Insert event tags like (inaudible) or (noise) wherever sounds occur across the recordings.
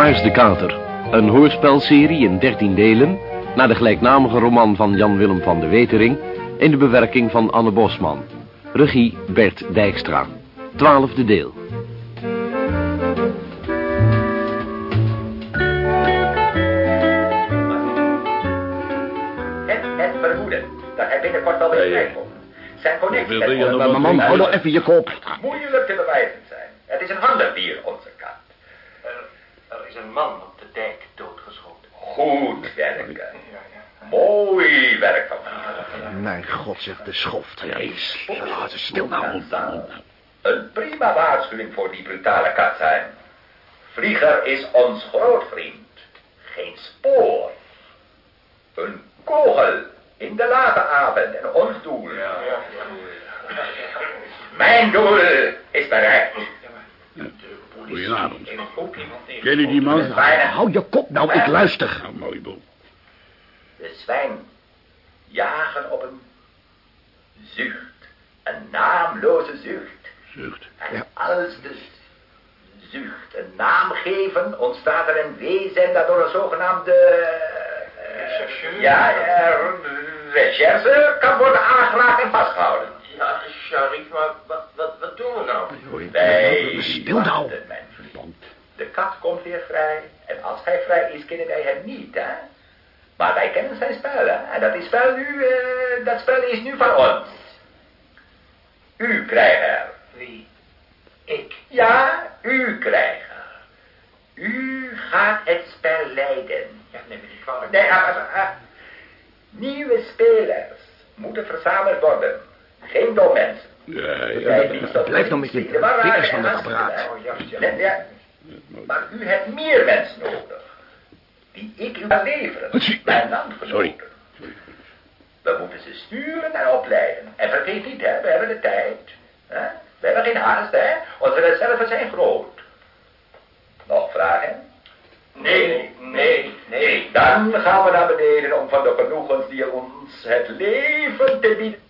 De Geluisde Kater. Een hoorspelserie in 13 delen... naar de gelijknamige roman van Jan-Willem van de Wetering... in de bewerking van Anne Bosman. Regie Bert Dijkstra. Twaalfde deel. Het, het vermoeden dat hij binnenkort wel weer vrijkomt. Zijn connectie wil je met nog? Maar Man, hou nou even je kop. moeilijk te bewijzen zijn. Het is een ander dier, onze is een man op de dijk doodgeschoten. Goed werken. Mooi werk van hem. Mijn god, zegt de schoft. Jezus. Ja, stil nou. Een prima waarschuwing voor die brutale kat zijn. Vlieger is ons grootvriend. Geen spoor. Een kogel in de late avond en ons doel. Mijn doel is bereikt. Goedenavond. Ken je die man? Hou je kop nou, ik luister. Nou, mooi boel. De zwijn jagen op een zucht. Een naamloze zucht. Zucht. En als de zucht een naam geven, ontstaat er een wezen dat door een zogenaamde... Rechercheur? Ja, eh, recherche kan worden aangeraakt en vastgehouden. Ja, Sharif, maar wat, wat, wat doen we nou? Wij Stil nou. De kat komt weer vrij. En als hij vrij is, kennen wij hem niet, hè? Maar wij kennen zijn spel, hè? En dat is spel nu, eh, dat spel is nu van ons. U krijger. Wie? Ik. Ja, u krijger. U gaat het spel leiden. Ja, neem me niet kwalijk. Nee, ah, ah, ah. Nieuwe spelers moeten verzameld worden. Geen dom mensen. Ja, ja. Blijf nou met je maar vingers van gasten, apparaat. Oh, ja. Nee, ja. Maar u hebt meer mensen nodig. Die ik u kan leveren. Mijn landgenoten. Sorry. We moeten ze sturen en opleiden. En vergeet niet, hè, we hebben de tijd. Hè? We hebben geen haast, hè. Onze reserves zijn groot. Nog vragen? Nee, nee, nee. Dan gaan we naar beneden om van de genoegens die ons het leven te bieden.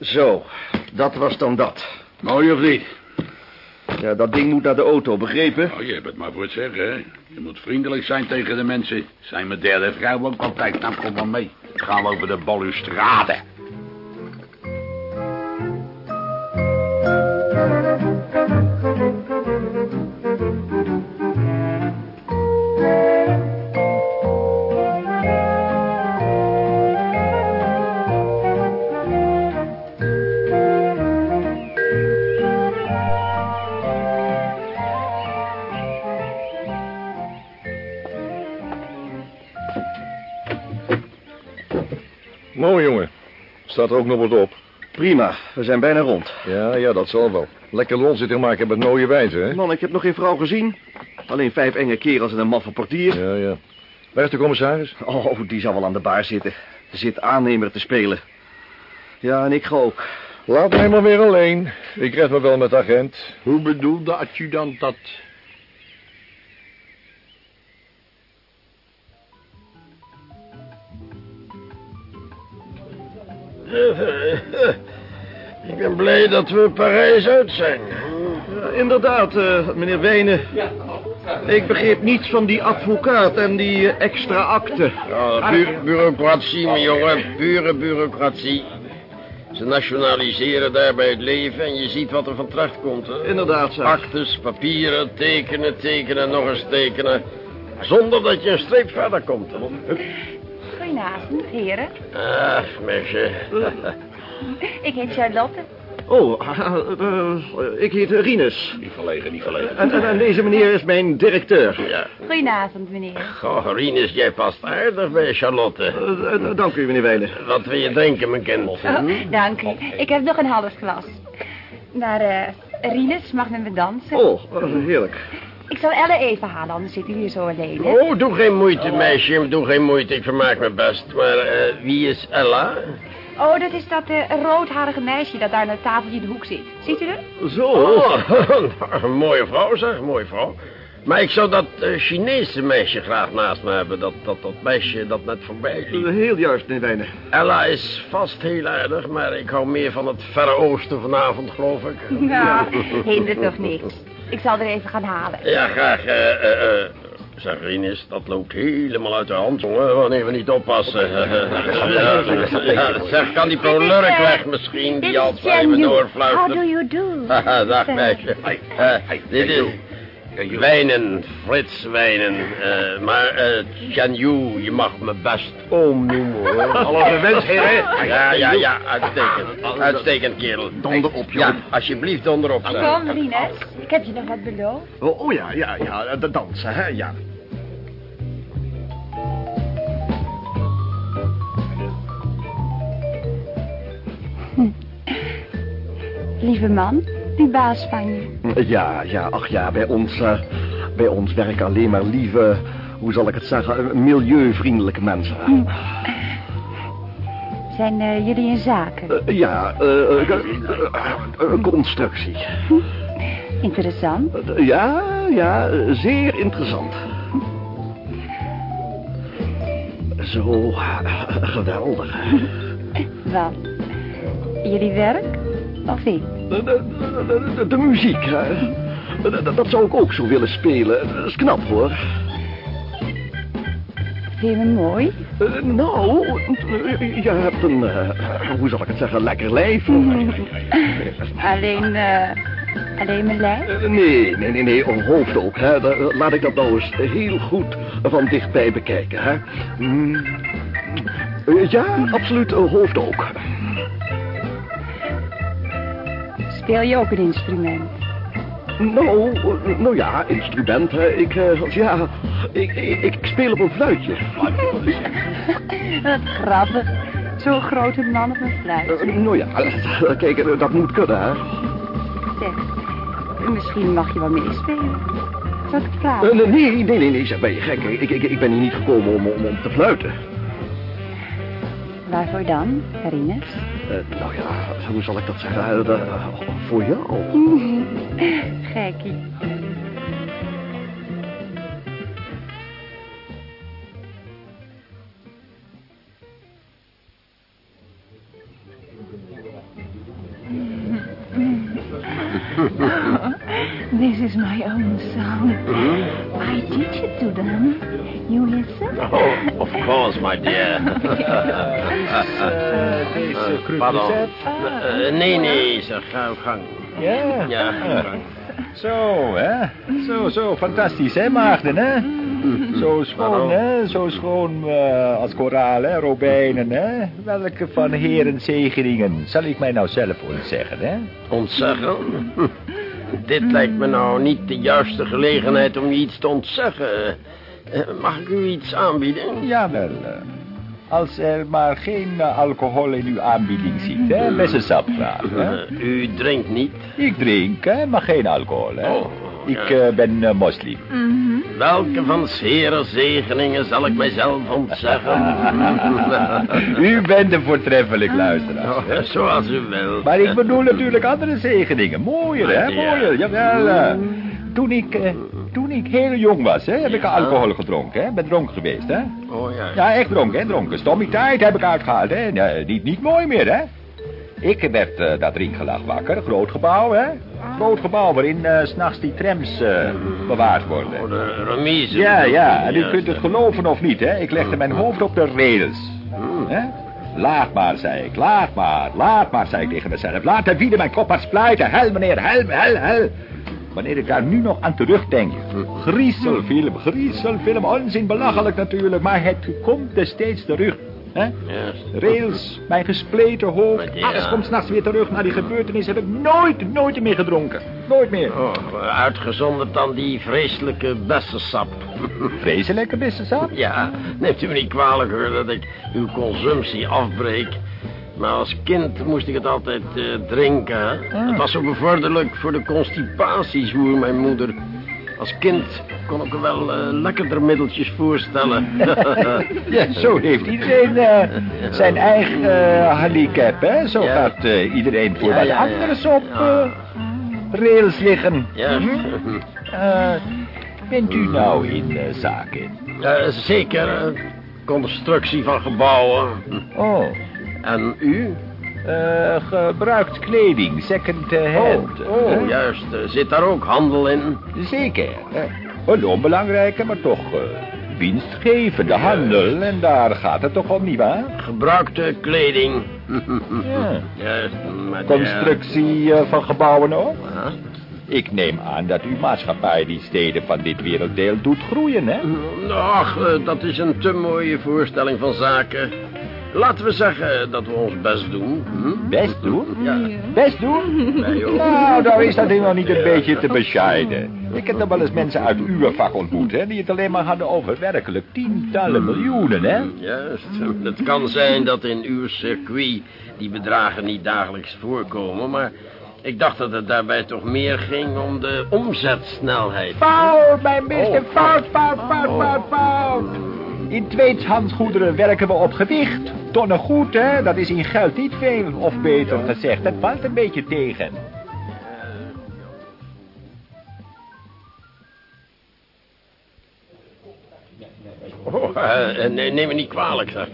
Zo, dat was dan dat. Mooi of niet? Ja, dat ding moet naar de auto, begrepen? Oh, je het maar voor het zeggen, hè? Je moet vriendelijk zijn tegen de mensen. Zijn mijn derde vrouw ook altijd. Nou, kom maar mee. We over de balustrade. Staat er ook nog wat op? Prima, we zijn bijna rond. Ja, ja, dat zal wel. Lekker lol zitten maken met mooie wijzen, hè? Man, ik heb nog geen vrouw gezien. Alleen vijf enge kerels en een maffe portier. Ja, ja. Waar is de commissaris? Oh, die zal wel aan de bar zitten. Er zit aannemer te spelen. Ja, en ik ga ook. Laat mij maar weer alleen. Ik red me wel met de agent. Hoe bedoelt de adjudant dat? Ik ben blij dat we Parijs uit zijn. Ja, inderdaad, eh, meneer Wijnen. Ik begreep niets van die advocaat en die eh, extra akte. Ja, bu bureaucratie, mijn jongen. Pure bureaucratie. Ze nationaliseren daarbij het leven en je ziet wat er van terecht komt. Hè? Inderdaad, zeg. Actes, papieren, tekenen, tekenen, nog eens tekenen. Zonder dat je een streep verder komt. Hè? Goedenavond, heren. Ach, meisje. (laughs) Ik heet Charlotte. Oh, eh, ik heet Rinus. Niet verlegen, niet verlegen. En, en, en deze meneer is mijn directeur. Ja. Goedenavond, meneer. Goh, Rinus, jij past aardig bij Charlotte. Eh, eh, dank u, meneer Wijnen. Wat wil je denken, mijn kind? Oh, dank u. Ik heb nog een half glas. Maar, eh, Rinus mag met me dansen. Oh, eh, heerlijk. Ik zal Elle even halen, anders zitten we hier zo alleen, hè? Oh, doe geen moeite, meisje. Doe geen moeite. Ik vermaak me best. Maar eh, wie is Ella? Oh, dat is dat eh, roodharige meisje dat daar aan het tafeltje in de hoek zit. Ziet u dat? Zo. Oh, (laughs) nou, mooie vrouw, zeg. Mooie vrouw. Maar ik zou dat eh, Chinese meisje graag naast me hebben. Dat, dat, dat meisje dat net voorbij. Eh, Heel juist, meneer Wijnen. Ella is vast heel aardig, maar ik hou meer van het Verre Oosten vanavond, geloof ik. (laughs) Nou, hindert toch niks. Ik zal er even gaan halen. Ja, graag. eh, eh, eh, Zeg, Rinus, dat loopt helemaal uit de hand, jongen, wanneer we niet oppassen. (laughs) Ja, zeg, kan die prolurk weg misschien, die als wij me How do doorfluistert? you do? (laughs) Dag, meisje. Dit is wijnen, Frits wijnen. Eh, maar, eh, Yu, je mag me best oom noemen, hoor. (laughs) Alle wens, heren. Ja, ja, ja, uitstekend. Uitstekend, kerel. Donder op, Ja, alsjeblieft donder op. Kom, Rinus. Ik heb je nog wat beloofd. Oh, oh ja, ja, ja, de dansen, hè, ja. Lieve man, die baas van je. Ja, ja, ach ja, bij ons, eh, bij ons werken alleen maar lieve, hoe zal ik het zeggen, milieuvriendelijke mensen. Zijn eh, jullie in zaken? Eh, ja, eh, eh, eh, constructie. Interessant. Eh, ja, ja, eh, zeer interessant. Zo eh, geweldig. Wat? Jullie werk? Of ik? De, de, de, muziek, hè. Dat- dat- zou ik ook zo willen spelen. Dat is knap, hoor. Me mooi? Eh, nou, eh, je hebt een, eh, hoe zal ik het zeggen, lekker lijf. (laughs) Alleen, eh, alleen mijn lijf? Eh, Nee, nee, nee, nee, een hoofd ook. Hè. Laat ik dat nou eens heel goed van dichtbij bekijken. Hè. Mm. Eh, Ja, absoluut, een hoofd ook. Speel je ook een instrument? Nou, nou ja, instrumenten. Ik, eh, ja, ik, ik, ik speel op een fluitje. (laughs) Wat grappig. Zo'n grote man op een fluit. Eh, nou ja, kijk, eh, dat moet kunnen, hè. Zeg, misschien mag je wel meespelen. Het Eh, vragen? nee, nee, nee, nee, nee, zeg, ben je gek? Ik, ik, ik ben hier niet gekomen om, om, om te fluiten. Waarvoor dan, Rinus? Eh, nou ja, hoe zal ik dat zeggen? Eh, eh, voor jou. (laughs) Gekkie. (laughs) This is my own song. Course, my dear. (laughs) deze Pardon. krukkezet. Eh, nee, nee, zeg, ga gang. Ja. Ja, gang. Zo, hè. Zo, zo, fantastisch, hè, maagden, hè. Zo schoon, hè. Zo schoon eh, als koraal, hè, robijnen, hè. Welke van heren zegeningen zal ik mij nou zelf ontzeggen, hè? Ontzeggen? Hm. Dit lijkt me nou niet de juiste gelegenheid om je iets te ontzeggen. Eh, Mag ik u iets aanbieden? Jawel, eh, als er maar geen eh, alcohol in uw aanbieding zit, hè. Bessensap graag, hè. Eh, U drinkt niet. Ik drink, hè, maar geen alcohol, hè. Oh, Ik ja. eh, ben moslim. Welke van zere zegeningen zal ik mijzelf ontzeggen? (laughs) U bent een voortreffelijk luisteraar. Oh, zoals u wil. Maar ik bedoel natuurlijk andere zegeningen. Mooier, hè? Ja. Mooier, jawel. Toen ik, eh, toen ik heel jong was, hè, heb ik alcohol gedronken, hè? Ben dronken geweest, hè? Oh ja. Ja, echt dronken, hè? Dronken. Stommigheid heb ik uitgehaald, hè? Nee, niet, niet mooi meer, hè? Ik werd eh, dat ringelag wakker. Groot gebouw, hè? Groot gebouw waarin eh, 's s'nachts die trams eh, bewaard worden. Voor de remise. Ja, ja, en u kunt het geloven of niet, hè? Ik legde mijn hoofd op de rails. Hè? Laat maar, zei ik, laat maar, laat maar, zei ik tegen mezelf. Laat de wieden mijn kop maar splijten. Hel, meneer, hel, hel, hel. Wanneer ik daar nu nog aan terugdenk. Griezelfilm, griezelfilm, onzin, belachelijk natuurlijk, maar het komt steeds terug. Hè? Rails, mijn gespleten hoofd. Alles komt s'nachts weer terug naar die gebeurtenis. Heb ik nooit, nooit meer gedronken. Nooit meer. Oh, uitgezonderd dan die vreselijke bessensap. Vreselijke bessensap. Ja, neemt u me niet kwalijk hoor dat ik uw consumptie afbreek. Maar als kind moest ik het altijd eh, drinken. Het was zo bevorderlijk voor de constipatie, zwoer mijn moeder. Als kind kon ik er wel eh, lekkerder middeltjes voorstellen. (laughs) Ja, zo heeft iedereen eh, zijn eigen handicap, hè? Zo Ja. gaat iedereen voor Ja, wat ja, ja. anders op Ja. rails liggen. Juist. (laughs) Eh, bent u nou in zaken? Zeker, constructie van gebouwen. Oh, En u? eh, gebruikt kleding, second eh, Oh, hand. oh hè? juist. eh, zit daar ook handel in? Zeker. Een onbelangrijke, maar toch eh, winstgevende handel. En daar gaat het toch om, nietwaar? Gebruikte kleding. (laughs) Ja. Juist, maar Constructie eh, van gebouwen ook? Ik neem aan dat uw maatschappij die steden van dit werelddeel doet groeien, hè? Ach, eh, dat is een te mooie voorstelling van zaken. Laten we zeggen dat we ons best doen. Hm? Best doen? Ja. Best doen? Nee. Nou, nou is dat helemaal niet een beetje te bescheiden. Ik heb nog wel eens mensen uit uw vak ontmoet, hè, die het alleen maar hadden over werkelijk tientallen miljoenen, hè? Juist. Het kan zijn dat in uw circuit die bedragen niet dagelijks voorkomen, maar ik dacht dat het daarbij toch meer ging om de omzetsnelheid. Fout, mijn beste, fout, fout, fout, fout, fout. In tweedshandsgoederen werken we op gewicht. Tonnen goed, hè? Dat is in geld niet veel. Of beter gezegd, het valt een beetje tegen. Oh, eh, eh, nee, neem me niet kwalijk, zeg.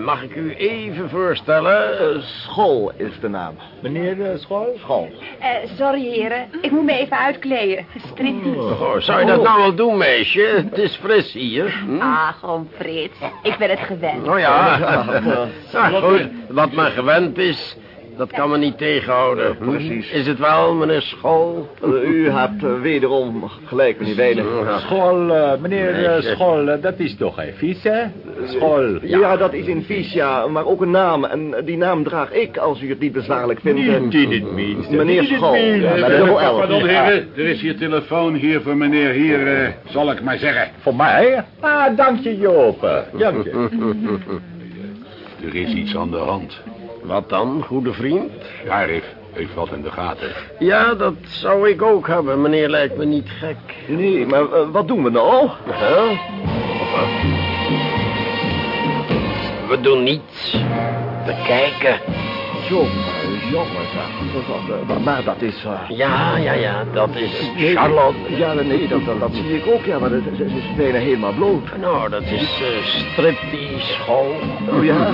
Mag ik u even voorstellen? Eh, School is de naam. Meneer uh, School? School. Eh, sorry, heren. Ik moet me even uitkleden. Striptease. Oh, zou je dat nou wel doen, meisje? Het is fris hier. Hm? Ah, gewoon Frits. Ik ben het gewend. Oh ja. (laughs) Nou, goed, wat men gewend is, dat kan men niet tegenhouden. Precies. Is het wel, meneer School? U hebt eh, wederom gelijk, meneer. Ja. School, eh, meneer Nee, eh. School, dat is toch geen vies, hè? School. Ja. dat is in vies, ja, maar ook een naam. En die naam draag ik, als u het niet bezwaarlijk vindt. Niet in het minste. Meneer School. Ja. Pardon, heren. Er is hier telefoon hier voor meneer hier, eh, zal ik maar zeggen. Voor mij? Ah, dank je, Joop. Dank je. (laughs) Er is iets aan de hand. Wat dan, goede vriend? Sharif heeft wat in de gaten. Ja, dat zou ik ook hebben. Meneer lijkt me niet gek. Nee, maar eh, wat doen we nou? Huh? We doen niets. We kijken. Jongen, jongen, zeg. Maar- Maar dat is... eh, Ja, ja, ja, dat is nee, Charlotte. Ja, nee, dat, dat, dat zie ik ook, ja, maar het- ze ze is bijna helemaal bloot. Nou, dat is uh, striptease school. Oh ja? (laughs)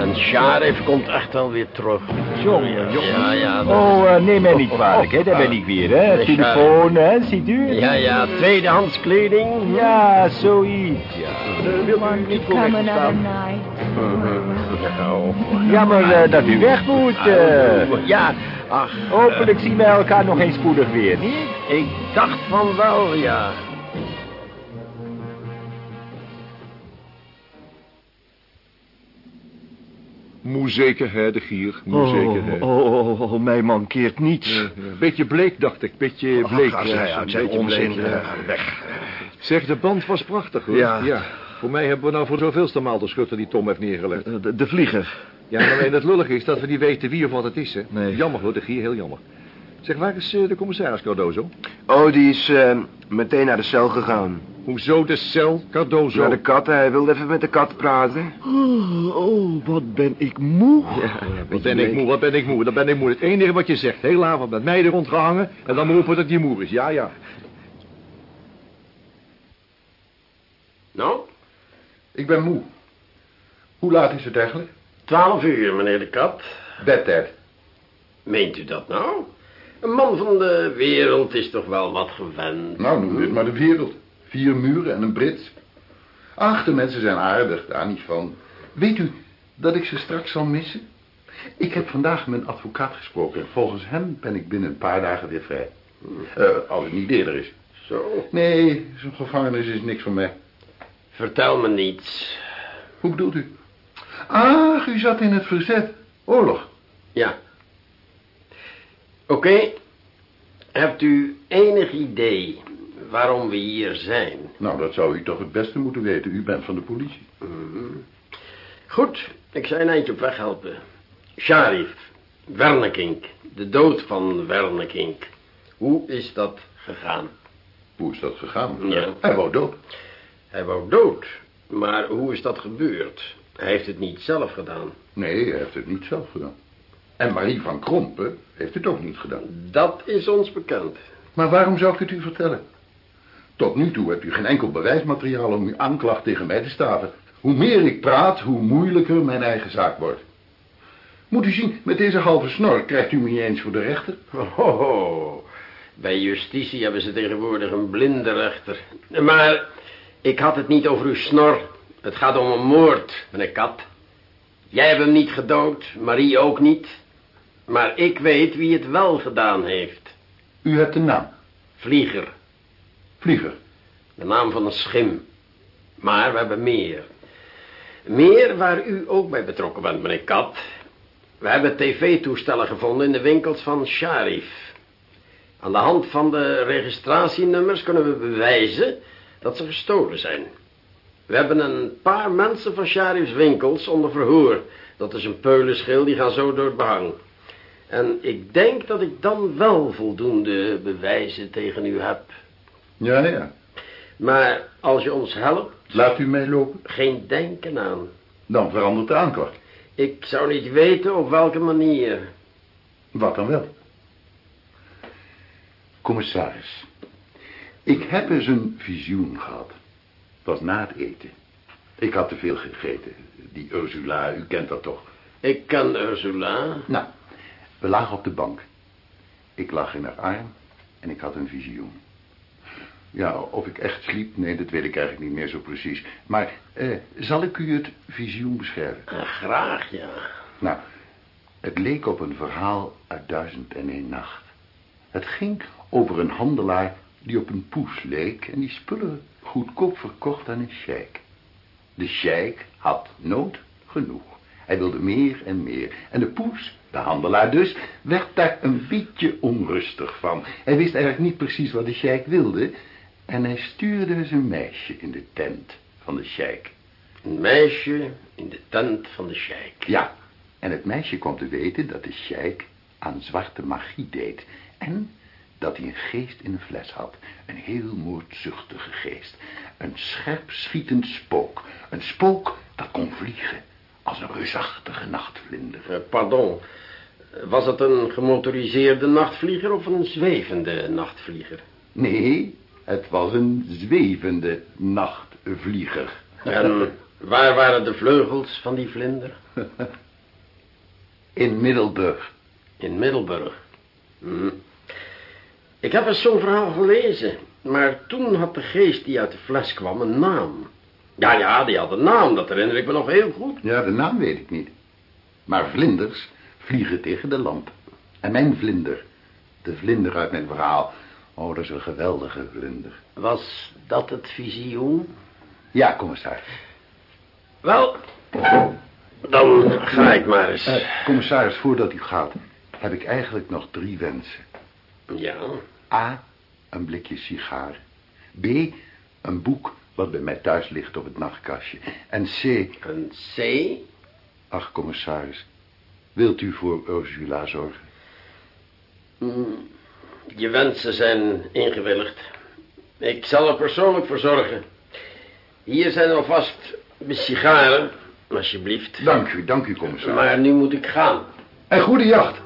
En Sharif komt echt wel weer terug. Jongen, Ja, ja. dat Oh, eh, neem mij niet kwalijk, hè. Daar ben ik weer, hè. Nee, Telefoon, hè, ziet u? Ja, ja, tweedehands kleding. Ja, zoiets, ja. Eh, wil u niet voor staan? Jammer eh, dat u weg moet. eh. ja, ach, Hopelijk zien wij elkaar nog eens spoedig weer, niet? ik dacht van wel, ja. Moe zeker, hè, de gier. Moe zeker, hè. Oh, oh, oh, oh, mij mankeert niets. Beetje bleek, dacht ik. Beetje bleek. ga zij uit, Beetje onzin. bleek. Eh, weg. Zeg, de band was prachtig, hoor. Ja. Voor mij hebben we nou voor zoveelste maal de schutter die Tom heeft neergelegd. Eh, De, de vlieger. Ja, alleen het lullige is dat we niet weten wie of wat het is, hè. Nee. Jammer, hoor, de gier, heel jammer. Zeg, waar is eh, de commissaris Cardozo? Oh, die is meteen naar de cel gegaan. Hoezo de cel, Cardozo? Naar de kat, hij wilde even met de kat praten. Oh, oh, wat ben ik moe. Wat ben ik moe, wat ben ik moe, dat ben ik moe. Het enige wat je zegt, heel avond met meiden rondgehangen... en dan roepen dat je moe is. Ja, ja. Nou, Ik ben moe. Hoe laat is het eigenlijk? twaalf uur, meneer de kat. Bedtijd. Meent u dat nou? Een man van de wereld is toch wel wat gewend. Nou, noem dit maar de wereld. Vier muren en een Brits. Ach, de mensen zijn aardig, daar niet van. Weet u dat ik ze straks zal missen? Ik heb vandaag met een advocaat gesproken. Volgens hem ben ik binnen een paar dagen weer vrij. Eh, als het niet eerder is. Zo. Nee, zo'n gevangenis is niks voor mij. Vertel me niets. Hoe bedoelt u? Ach, u zat in het verzet. Oorlog. Ja. Oké. Hebt u enig idee waarom we hier zijn? Nou, dat zou u toch het beste moeten weten. U bent van de politie. Goed, ik zou een eindje op weg helpen. Sharif, Wernekink, de dood van Wernekink. Hoe is dat gegaan? Hoe is dat gegaan? Ja. Hij wou dood. Hij wou dood, maar hoe is dat gebeurd? Hij heeft het niet zelf gedaan. Nee, hij heeft het niet zelf gedaan. En Marie van Krompen heeft het ook niet gedaan. Dat is ons bekend. Maar waarom zou ik het u vertellen? Tot nu toe hebt u geen enkel bewijsmateriaal om uw aanklacht tegen mij te staven. Hoe meer ik praat, hoe moeilijker mijn eigen zaak wordt. Moet u zien, met deze halve snor krijgt u me niet eens voor de rechter. Oh, Bij justitie hebben ze tegenwoordig een blinde rechter. Maar ik had het niet over uw snor. Het gaat om een moord, meneer Kat. Jij hebt hem niet gedood, Marie ook niet. Maar ik weet wie het wel gedaan heeft. U hebt een naam. Vlieger. Vlieger. De naam van een schim. Maar we hebben meer. Meer waar u ook bij betrokken bent, meneer Kat. We hebben tv-toestellen gevonden in de winkels van Sharif. Aan de hand van de registratienummers kunnen we bewijzen dat ze gestolen zijn. We hebben een paar mensen van Sharif's winkels onder verhoor. Dat is een peulenschil, die gaan zo door het behang. En ik denk dat ik dan wel voldoende bewijzen tegen u heb. Ja, ja. Maar als je ons helpt... Laat u mij lopen. Geen denken aan. Dan verandert de aanklacht. Ik zou niet weten op welke manier. Wat dan wel? Commissaris, ik heb eens een visioen gehad. Het was na het eten. Ik had te veel gegeten. Die Ursula, u kent dat toch? Ik ken Ursula. Nou, we lagen op de bank. Ik lag in haar arm en ik had een visioen. Ja, of ik echt sliep, nee, dat weet ik eigenlijk niet meer zo precies. Maar eh, zal ik u het visioen beschrijven? Graag, ja. Nou, het leek op een verhaal uit Duizend en één Nacht. Het ging over een handelaar die op een poes leek... en die spullen goedkoop verkocht aan een sheik. De sheik had nood genoeg. Hij wilde meer en meer. En de poes, de handelaar dus, werd daar een beetje onrustig van. Hij wist eigenlijk niet precies wat de sheik wilde... en hij stuurde zijn meisje in de tent van de sheik. Een meisje in de tent van de sheik. Ja, en het meisje kwam te weten dat de sheik aan zwarte magie deed... en dat hij een geest in een fles had. Een heel moordzuchtige geest. Een scherpschietend spook. Een spook dat kon vliegen als een reusachtige nachtvlinder. Uh, pardon, was het een gemotoriseerde nachtvlieger of een zwevende nachtvlieger? Nee, het was een zwevende nachtvlieger. (laughs) En waar waren de vleugels van die vlinder? In Middelburg. In Middelburg? Hm. Ik heb eens zo'n verhaal gelezen. Maar toen had de geest die uit de fles kwam een naam. Ja, ja, die had een naam, dat herinner ik me nog heel goed. Ja, de naam weet ik niet. Maar vlinders vliegen tegen de lamp. En mijn vlinder, de vlinder uit mijn verhaal... Oh, dat is een geweldige vlinder. Was dat het visioen? Ja, commissaris. Wel, dan ga ik maar eens. Uh, commissaris, voordat u gaat, heb ik eigenlijk nog drie wensen. Ja? A, een blikje sigaar. B, een boek wat bij mij thuis ligt op het nachtkastje. En C... Een C? Ach, commissaris, wilt u voor Ursula zorgen? Mm, je wensen zijn ingewilligd. Ik zal er persoonlijk voor zorgen. Hier zijn alvast de sigaren, alsjeblieft. Dank u, dank u, commissaris. Maar nu moet ik gaan. En goede jacht.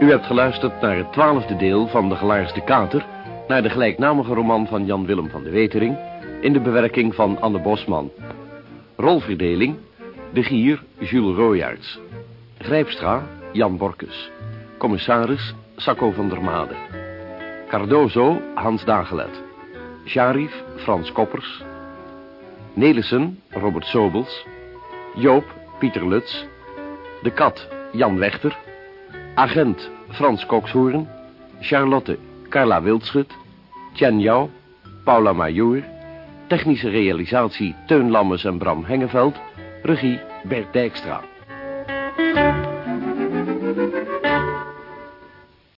U hebt geluisterd naar het twaalfde deel van De Gelaarsde Kater... naar de gelijknamige roman van Jan Willem van de Wetering... in de bewerking van Anne Bosman. Rolverdeling, De Gier, Jules Royaerts. Grijpstra, Jan Borkes. Commissaris, Sacco van der Made. Cardozo, Hans Dagelet. Sharif, Frans Koppers. Nelissen, Robert Sobels. Joop, Pieter Lutz. De Kat, Jan Wechter... Agent Frans Kokshoorn, Charlotte Carla Wildschut, Chen Yao, Paula Majoor, technische realisatie Teun Lammes en Bram Hengeveld, regie Bert Dijkstra.